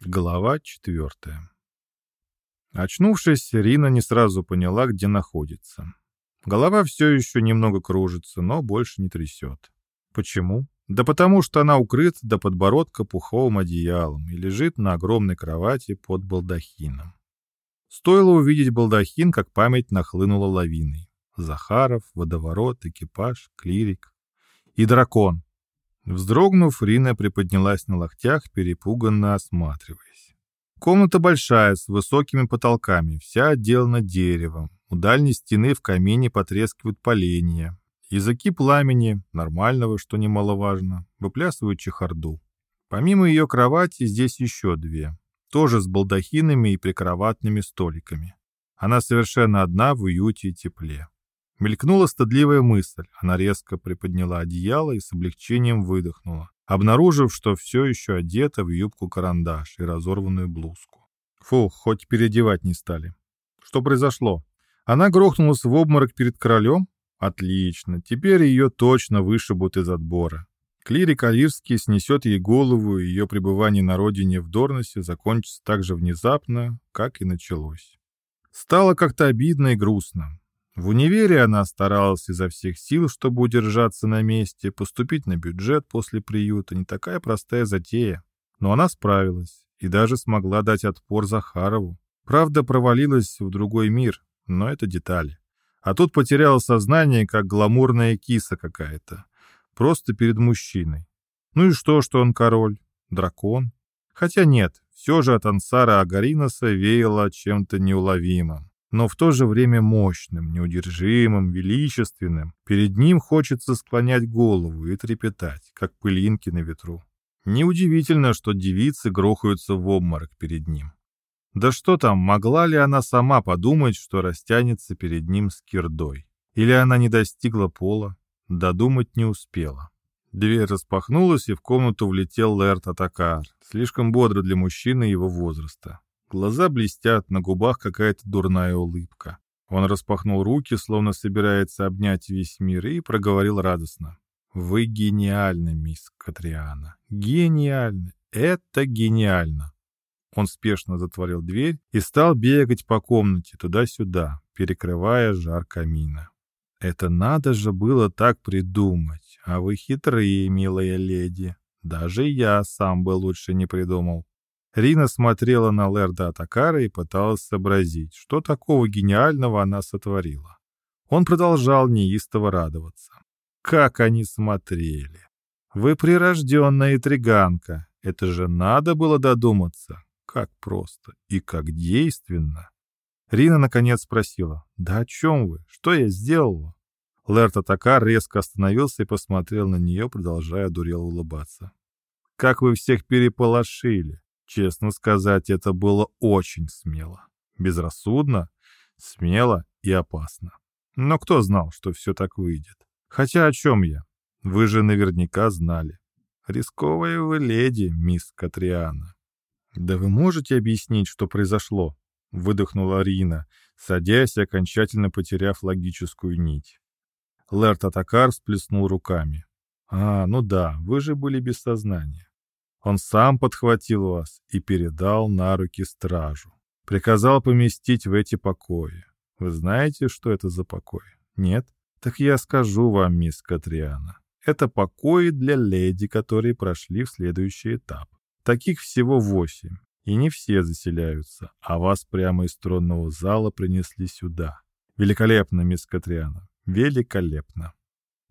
Глава четвертая. Очнувшись, Рина не сразу поняла, где находится. Голова все еще немного кружится, но больше не трясет. Почему? Да потому что она укрыта до подбородка пуховым одеялом и лежит на огромной кровати под балдахином. Стоило увидеть балдахин, как память нахлынула лавиной. Захаров, водоворот, экипаж, клирик и дракон, Вздрогнув, Рина приподнялась на локтях, перепуганно осматриваясь. Комната большая, с высокими потолками, вся отделана деревом. У дальней стены в камине потрескивают поленья. Языки пламени, нормального, что немаловажно, выплясывают чехарду. Помимо ее кровати здесь еще две, тоже с балдахинами и прикроватными столиками. Она совершенно одна в уюте и тепле. Мелькнула стыдливая мысль. Она резко приподняла одеяло и с облегчением выдохнула, обнаружив, что все еще одета в юбку-карандаш и разорванную блузку. Фух, хоть переодевать не стали. Что произошло? Она грохнулась в обморок перед королем? Отлично, теперь ее точно вышибут из отбора. Клирик Алирский снесет ей голову, и ее пребывание на родине в Дорносе закончится так же внезапно, как и началось. Стало как-то обидно и грустно. В универе она старалась изо всех сил, чтобы удержаться на месте, поступить на бюджет после приюта не такая простая затея. Но она справилась и даже смогла дать отпор Захарову. Правда, провалилась в другой мир, но это детали. А тут потеряла сознание, как гламурная киса какая-то. Просто перед мужчиной. Ну и что, что он король? Дракон? Хотя нет, все же от Ансара Агариноса веяло чем-то неуловимым но в то же время мощным, неудержимым, величественным. Перед ним хочется склонять голову и трепетать, как пылинки на ветру. Неудивительно, что девицы грохаются в обморок перед ним. Да что там, могла ли она сама подумать, что растянется перед ним с кирдой? Или она не достигла пола? Додумать не успела. Дверь распахнулась, и в комнату влетел Лэрт Атакар, слишком бодро для мужчины его возраста. Глаза блестят, на губах какая-то дурная улыбка. Он распахнул руки, словно собирается обнять весь мир, и проговорил радостно. «Вы гениальны, мисс Катриана. Гениальны. Это гениально». Он спешно затворил дверь и стал бегать по комнате туда-сюда, перекрывая жар камина. «Это надо же было так придумать, а вы хитрые, милая леди. Даже я сам бы лучше не придумал». Рина смотрела на Лерда Атакара и пыталась сообразить, что такого гениального она сотворила. Он продолжал неистово радоваться. Как они смотрели! Вы прирожденная интриганка. Это же надо было додуматься. Как просто и как действенно. Рина наконец спросила. «Да о чем вы? Что я сделала?» Лерт Атакар резко остановился и посмотрел на нее, продолжая дурело улыбаться. «Как вы всех переполошили! Честно сказать, это было очень смело. Безрассудно, смело и опасно. Но кто знал, что все так выйдет? Хотя о чем я? Вы же наверняка знали. Рисковая вы леди, мисс Катриана. Да вы можете объяснить, что произошло? Выдохнула Рина, садясь окончательно потеряв логическую нить. Лэрт Атакар всплеснул руками. «А, ну да, вы же были без сознания. Он сам подхватил вас и передал на руки стражу. Приказал поместить в эти покои. Вы знаете, что это за покои? Нет? Так я скажу вам, мисс Катриана. Это покои для леди, которые прошли в следующий этап. Таких всего восемь, и не все заселяются, а вас прямо из тронного зала принесли сюда. Великолепно, мисс Катриана, великолепно.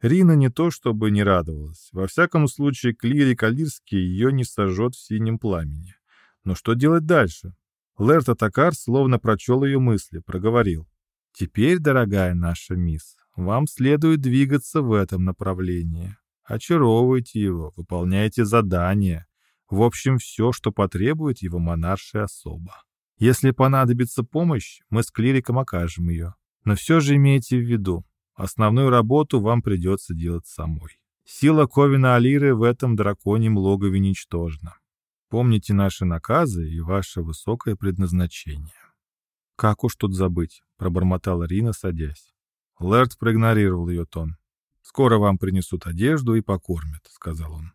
Рина не то чтобы не радовалась. Во всяком случае, клирик Алирский ее не сожжет в синем пламени. Но что делать дальше? Лэрт Атакар словно прочел ее мысли, проговорил. «Теперь, дорогая наша мисс, вам следует двигаться в этом направлении. Очаровывайте его, выполняйте задания. В общем, все, что потребует его монаршая особа. Если понадобится помощь, мы с клириком окажем ее. Но все же имейте в виду, Основную работу вам придется делать самой. Сила Ковина Алиры в этом драконьем логове ничтожна. Помните наши наказы и ваше высокое предназначение. «Как уж тут забыть?» — пробормотала Рина, садясь. Лэрд проигнорировал ее тон. «Скоро вам принесут одежду и покормят», — сказал он.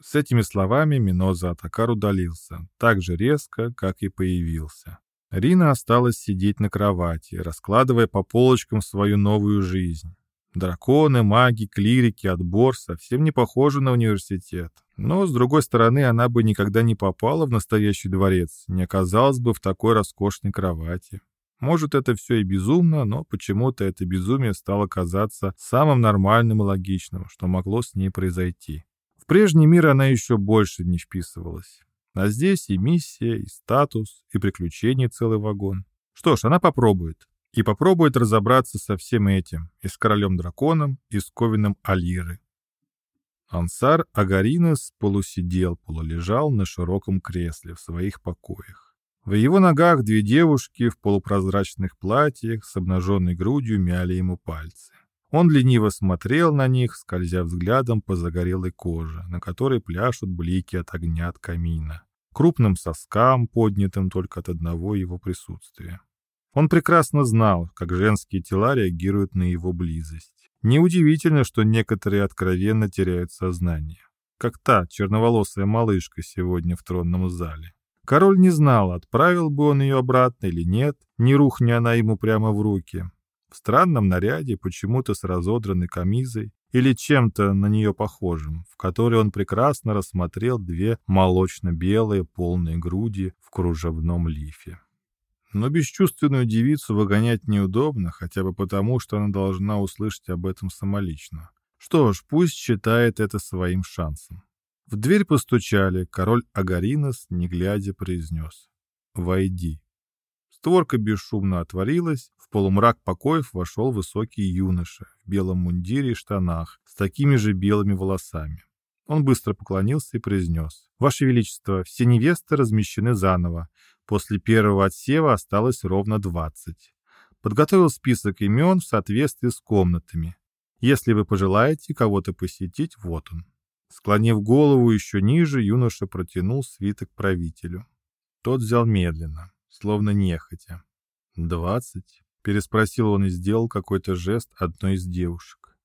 С этими словами Миноза Атакар удалился, так же резко, как и появился. Рина осталась сидеть на кровати, раскладывая по полочкам свою новую жизнь. Драконы, маги, клирики, отбор совсем не похожи на университет. Но, с другой стороны, она бы никогда не попала в настоящий дворец, не оказалась бы в такой роскошной кровати. Может, это все и безумно, но почему-то это безумие стало казаться самым нормальным и логичным, что могло с ней произойти. В прежний мир она еще больше не вписывалась. А здесь и миссия, и статус, и приключения целый вагон. Что ж, она попробует и попробует разобраться со всем этим, и с королем-драконом, и с Ковином Алиры. Ансар Агаринес полусидел, полулежал на широком кресле в своих покоях. В его ногах две девушки в полупрозрачных платьях с обнаженной грудью мяли ему пальцы. Он лениво смотрел на них, скользя взглядом по загорелой коже, на которой пляшут блики от огня от камина, крупным соскам, поднятым только от одного его присутствия. Он прекрасно знал, как женские тела реагируют на его близость. Неудивительно, что некоторые откровенно теряют сознание. Как та черноволосая малышка сегодня в тронном зале. Король не знал, отправил бы он ее обратно или нет, не рухни она ему прямо в руки. В странном наряде, почему-то с разодранной камизой или чем-то на нее похожим, в которой он прекрасно рассмотрел две молочно-белые полные груди в кружевном лифе. Но бесчувственную девицу выгонять неудобно, хотя бы потому, что она должна услышать об этом самолично. Что ж, пусть считает это своим шансом. В дверь постучали, король Агаринос, не глядя, произнес «Войди». Створка бесшумно отворилась, в полумрак покоев вошел высокий юноша в белом мундире и штанах с такими же белыми волосами. Он быстро поклонился и произнес «Ваше Величество, все невесты размещены заново. После первого отсева осталось ровно 20. Подготовил список имен в соответствии с комнатами. Если вы пожелаете кого-то посетить, вот он. Склонив голову еще ниже, юноша протянул свиток правителю. Тот взял медленно, словно нехотя. «Двадцать?» — переспросил он и сделал какой-то жест одной из девушек.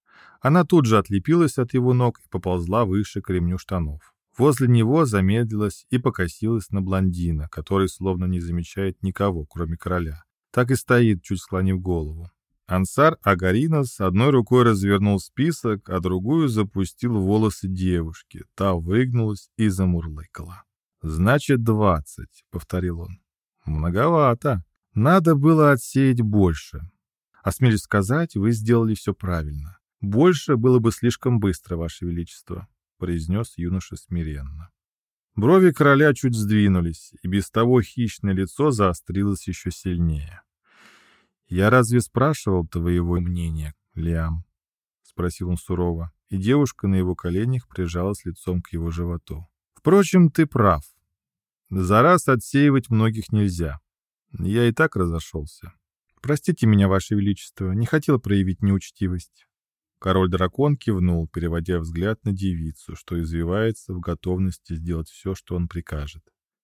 Она тут же отлепилась от его ног и поползла выше к ремню штанов. Возле него замедлилась и покосилась на блондина, который словно не замечает никого, кроме короля. Так и стоит, чуть склонив голову. Ансар Агаринос одной рукой развернул список, а другую запустил волосы девушки. Та выгнулась и замурлыкала. «Значит, двадцать», — повторил он. «Многовато. Надо было отсеять больше. Осмелюсь сказать, вы сделали все правильно. Больше было бы слишком быстро, Ваше Величество произнес юноша смиренно. Брови короля чуть сдвинулись, и без того хищное лицо заострилось еще сильнее. «Я разве спрашивал твоего мнения, Лиам?» — спросил он сурово, и девушка на его коленях прижалась лицом к его животу. «Впрочем, ты прав. За раз отсеивать многих нельзя. Я и так разошелся. Простите меня, Ваше Величество, не хотел проявить неучтивость». Король-дракон кивнул, переводя взгляд на девицу, что извивается в готовности сделать все, что он прикажет.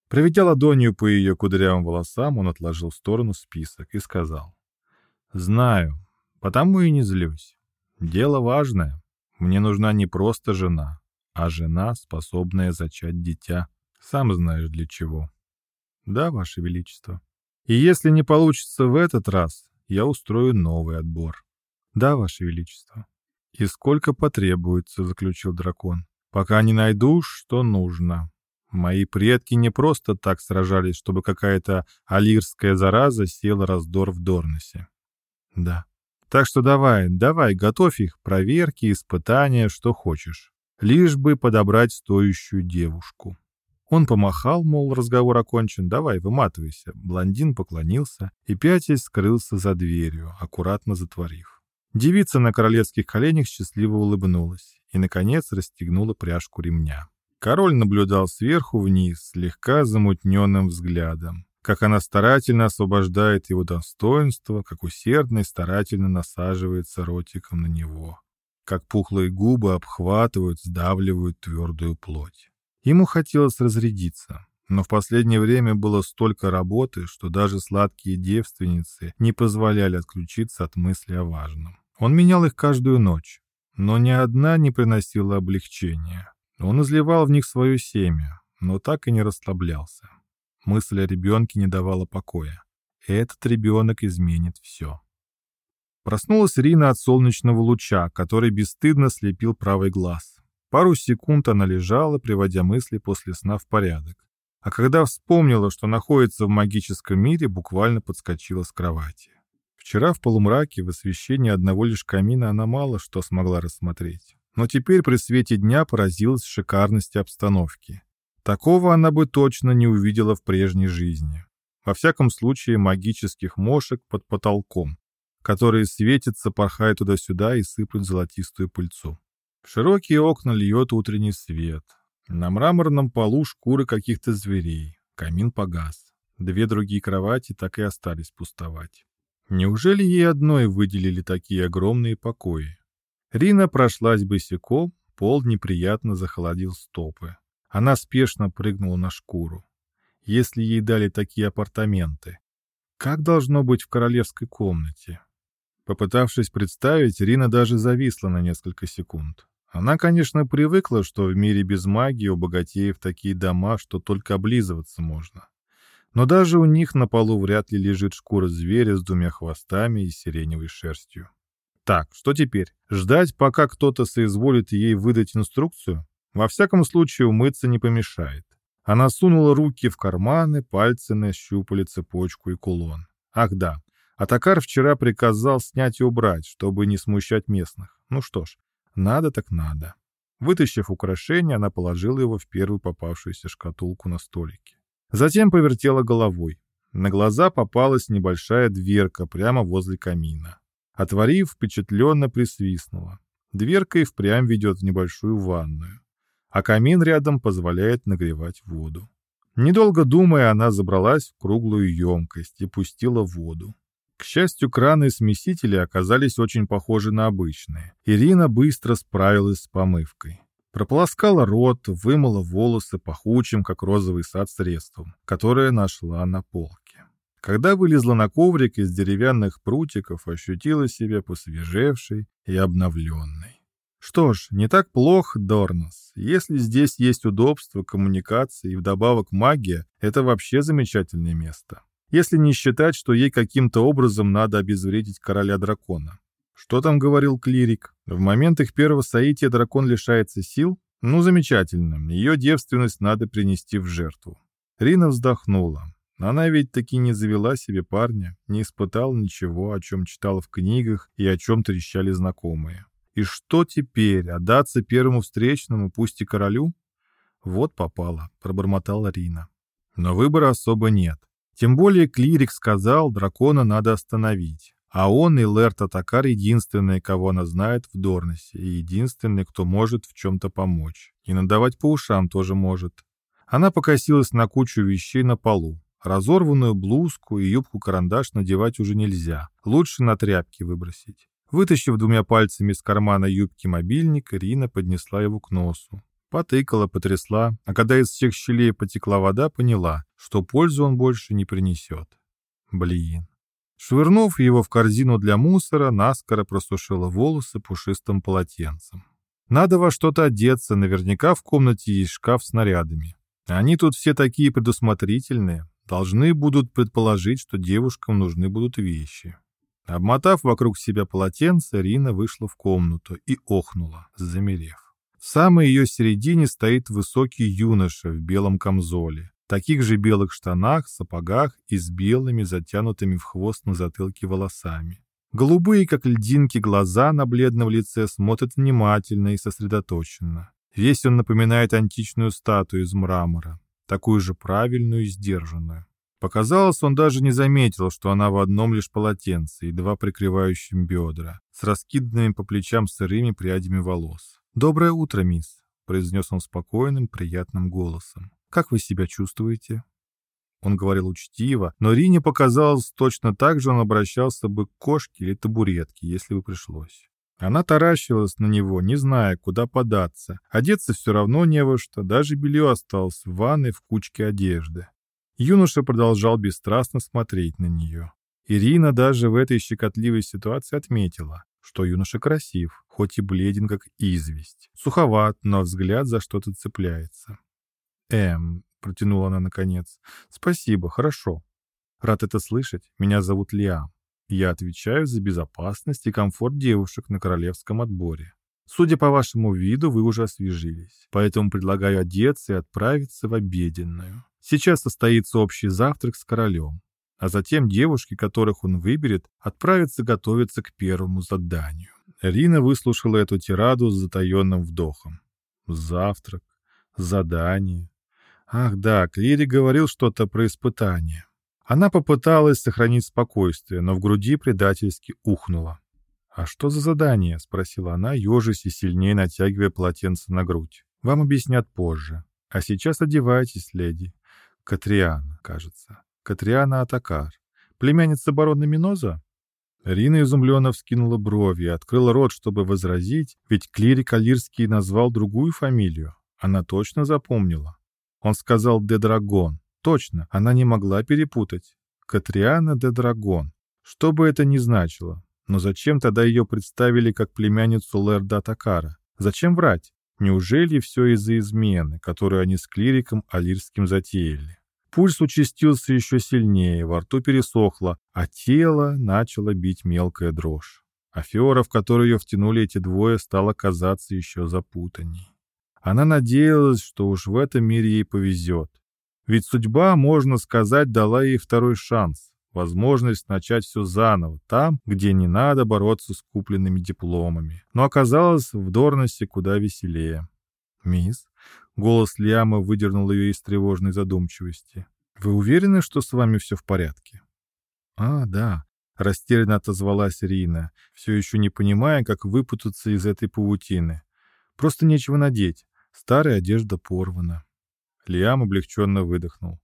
Проведя ладонью по ее кудрявым волосам, он отложил в сторону список и сказал. «Знаю, потому и не злюсь. Дело важное. Мне нужна не просто жена, а жена, способная зачать дитя. Сам знаешь для чего». «Да, Ваше Величество. И если не получится в этот раз, я устрою новый отбор». «Да, Ваше Величество». «И сколько потребуется», — заключил дракон, — «пока не найду, что нужно. Мои предки не просто так сражались, чтобы какая-то алирская зараза села раздор в Дорносе». «Да. Так что давай, давай, готовь их, проверки, испытания, что хочешь. Лишь бы подобрать стоящую девушку». Он помахал, мол, разговор окончен, давай, выматывайся. Блондин поклонился и пятясь скрылся за дверью, аккуратно затворив. Девица на королевских коленях счастливо улыбнулась и, наконец, расстегнула пряжку ремня. Король наблюдал сверху вниз, слегка замутненным взглядом, как она старательно освобождает его достоинство, как усердно и старательно насаживается ротиком на него, как пухлые губы обхватывают, сдавливают твердую плоть. Ему хотелось разрядиться, но в последнее время было столько работы, что даже сладкие девственницы не позволяли отключиться от мысли о важном. Он менял их каждую ночь, но ни одна не приносила облегчения. Он изливал в них свое семя, но так и не расслаблялся. Мысль о ребенке не давала покоя. Этот ребенок изменит все. Проснулась Рина от солнечного луча, который бесстыдно слепил правый глаз. Пару секунд она лежала, приводя мысли после сна в порядок. А когда вспомнила, что находится в магическом мире, буквально подскочила с кровати. Вчера в полумраке, в освещении одного лишь камина, она мало что смогла рассмотреть. Но теперь при свете дня поразилась шикарности обстановки. Такого она бы точно не увидела в прежней жизни. Во всяком случае, магических мошек под потолком, которые светятся, порхая туда-сюда и сыплют золотистую пыльцу. В широкие окна льет утренний свет. На мраморном полу шкуры каких-то зверей. Камин погас. Две другие кровати так и остались пустовать. Неужели ей одной выделили такие огромные покои? Рина прошлась босиком, пол неприятно захолодил стопы. Она спешно прыгнула на шкуру. Если ей дали такие апартаменты, как должно быть в королевской комнате? Попытавшись представить, Рина даже зависла на несколько секунд. Она, конечно, привыкла, что в мире без магии у богатеев такие дома, что только облизываться можно. Но даже у них на полу вряд ли лежит шкура зверя с двумя хвостами и сиреневой шерстью. Так, что теперь? Ждать, пока кто-то соизволит ей выдать инструкцию? Во всяком случае, умыться не помешает. Она сунула руки в карманы, пальцы нащупали цепочку и кулон. Ах да, Атакар вчера приказал снять и убрать, чтобы не смущать местных. Ну что ж, надо так надо. Вытащив украшение, она положила его в первую попавшуюся шкатулку на столике. Затем повертела головой. На глаза попалась небольшая дверка прямо возле камина. Отворив, впечатленно присвистнула. Дверка и впрямь ведет в небольшую ванную, а камин рядом позволяет нагревать воду. Недолго думая, она забралась в круглую емкость и пустила воду. К счастью, краны и смесители оказались очень похожи на обычные. Ирина быстро справилась с помывкой. Прополоскала рот, вымыла волосы пахучим, как розовый сад, средством, которое нашла на полке. Когда вылезла на коврик из деревянных прутиков, ощутила себя посвежевшей и обновленной. Что ж, не так плохо, Дорнос. Если здесь есть удобство, коммуникации и вдобавок магия, это вообще замечательное место если не считать, что ей каким-то образом надо обезвредить короля дракона. Что там говорил клирик? В момент их первого соития дракон лишается сил? Ну, замечательно, ее девственность надо принести в жертву. Рина вздохнула. Она ведь таки не завела себе парня, не испытала ничего, о чем читала в книгах и о чем трещали знакомые. И что теперь, отдаться первому встречному, пусть и королю? Вот попало, пробормотала Рина. Но выбора особо нет. Тем более клирик сказал, дракона надо остановить. А он и Лерт Атакар единственные, кого она знает в Дорносе, и единственный, кто может в чем-то помочь. И надавать по ушам тоже может. Она покосилась на кучу вещей на полу. Разорванную блузку и юбку-карандаш надевать уже нельзя. Лучше на тряпки выбросить. Вытащив двумя пальцами из кармана юбки мобильник, Ирина поднесла его к носу. Потыкала, потрясла, а когда из всех щелей потекла вода, поняла, что пользу он больше не принесет. Блин. Швырнув его в корзину для мусора, наскоро просушила волосы пушистым полотенцем. Надо во что-то одеться, наверняка в комнате есть шкаф с снарядами. Они тут все такие предусмотрительные, должны будут предположить, что девушкам нужны будут вещи. Обмотав вокруг себя полотенце, Рина вышла в комнату и охнула, замерев. В самой ее середине стоит высокий юноша в белом камзоле, таких же белых штанах, сапогах и с белыми, затянутыми в хвост на затылке волосами. Голубые, как льдинки, глаза на бледном лице смотрят внимательно и сосредоточенно. Весь он напоминает античную статую из мрамора, такую же правильную и сдержанную. Показалось, он даже не заметил, что она в одном лишь полотенце, едва прикрывающем бедра, с раскиданными по плечам сырыми прядями волос. «Доброе утро, мисс», — произнес он спокойным, приятным голосом. «Как вы себя чувствуете?» Он говорил учтиво, но Рине показалось, точно так же он обращался бы к кошке или табуретке, если бы пришлось. Она таращилась на него, не зная, куда податься. Одеться все равно не во что, даже белье осталось в ванной в кучке одежды. Юноша продолжал бесстрастно смотреть на нее. Ирина даже в этой щекотливой ситуации отметила. что юноша красив, хоть и бледен, как известь. Суховат, но взгляд за что-то цепляется. «Эм», — протянула она наконец, — «спасибо, хорошо. Рад это слышать. Меня зовут Лиам. Я отвечаю за безопасность и комфорт девушек на королевском отборе. Судя по вашему виду, вы уже освежились, поэтому предлагаю одеться и отправиться в обеденную. Сейчас состоится общий завтрак с королем, а затем девушки, которых он выберет, отправятся готовиться к первому заданию. Рина выслушала эту тираду с затаенным вдохом. Завтрак, задание. Ах да, Клири говорил что-то про испытание. Она попыталась сохранить спокойствие, но в груди предательски ухнула. «А что за задание?» — спросила она, ежась и сильнее натягивая полотенце на грудь. «Вам объяснят позже. А сейчас одевайтесь, леди. Катриана, кажется. Катриана Атакар. Племянница барона Миноза?» Рина изумленно вскинула брови и открыла рот, чтобы возразить, ведь клирик Алирский назвал другую фамилию. Она точно запомнила. Он сказал «де Драгон». Точно, она не могла перепутать. Катриана де Драгон. Что бы это ни значило. Но зачем тогда ее представили как племянницу Лерда Такара? Зачем врать? Неужели все из-за измены, которую они с клириком Алирским затеяли? Пульс участился еще сильнее, во рту пересохло, а тело начало бить мелкая дрожь. Афера, в которую ее втянули эти двое, стала казаться еще запутанней. Она надеялась, что уж в этом мире ей повезет. Ведь судьба, можно сказать, дала ей второй шанс, возможность начать все заново, там, где не надо бороться с купленными дипломами. Но оказалось в Дорносе куда веселее. «Мисс?» — голос Лиама выдернул ее из тревожной задумчивости. «Вы уверены, что с вами все в порядке?» «А, да», — растерянно отозвалась Рина, все еще не понимая, как выпутаться из этой паутины. «Просто нечего надеть. Старая одежда порвана». Лиам облегченно выдохнул.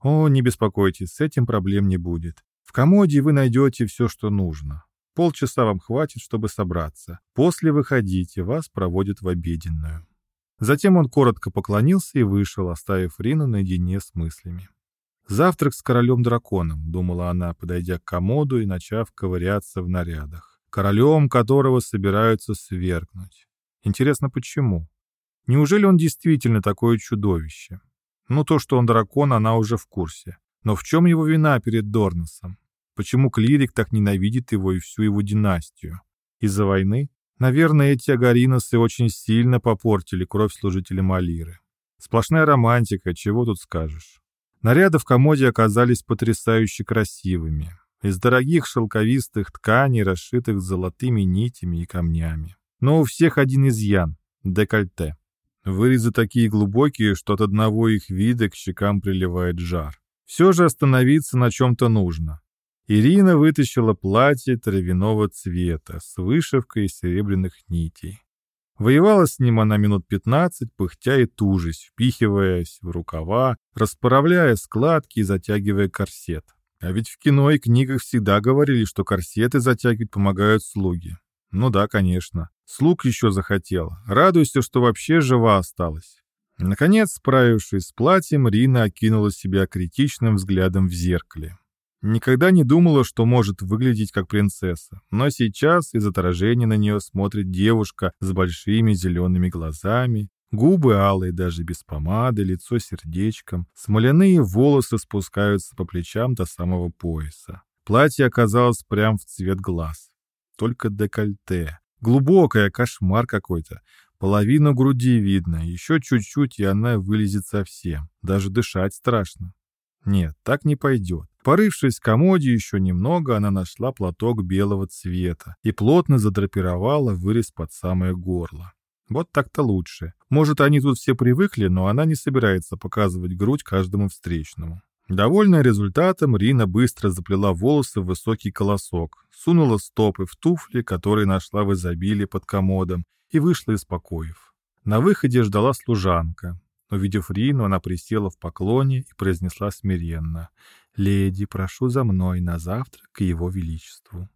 «О, не беспокойтесь, с этим проблем не будет. В комоде вы найдете все, что нужно. Полчаса вам хватит, чтобы собраться. После выходите, вас проводят в обеденную». Затем он коротко поклонился и вышел, оставив Рину наедине с мыслями. «Завтрак с королем-драконом», — думала она, подойдя к комоду и начав ковыряться в нарядах. «Королем, которого собираются свергнуть. Интересно, почему? Неужели он действительно такое чудовище? Ну, то, что он дракон, она уже в курсе. Но в чем его вина перед Дорносом? Почему клирик так ненавидит его и всю его династию? Из-за войны? Наверное, эти агариносы очень сильно попортили кровь служителя Малиры. Сплошная романтика, чего тут скажешь. Наряды в комоде оказались потрясающе красивыми. Из дорогих шелковистых тканей, расшитых золотыми нитями и камнями. Но у всех один изъян — декольте. Вырезы такие глубокие, что от одного их вида к щекам приливает жар. Все же остановиться на чем-то нужно. Ирина вытащила платье травяного цвета с вышивкой из серебряных нитей. Воевала с ним она минут пятнадцать, пыхтя и тужись, впихиваясь в рукава, расправляя складки и затягивая корсет. А ведь в кино и книгах всегда говорили, что корсеты затягивать помогают слуги. Ну да, конечно. Слуг еще захотела. Радуйся, что вообще жива осталась. Наконец, справившись с платьем, Рина окинула себя критичным взглядом в зеркале. Никогда не думала, что может выглядеть как принцесса, но сейчас из отражения на нее смотрит девушка с большими зелеными глазами, губы алые даже без помады, лицо сердечком, смоляные волосы спускаются по плечам до самого пояса. Платье оказалось прям в цвет глаз. Только декольте. Глубокая, кошмар какой-то. Половину груди видно, еще чуть-чуть, и она вылезет совсем. Даже дышать страшно. Нет, так не пойдет. Порывшись в комоде еще немного, она нашла платок белого цвета и плотно задрапировала вырез под самое горло. Вот так-то лучше. Может, они тут все привыкли, но она не собирается показывать грудь каждому встречному. Довольная результатом, Рина быстро заплела волосы в высокий колосок, сунула стопы в туфли, которые нашла в изобилии под комодом, и вышла из покоев. На выходе ждала служанка. Увидев Рину, она присела в поклоне и произнесла смиренно «Леди, прошу за мной на завтрак к его величеству».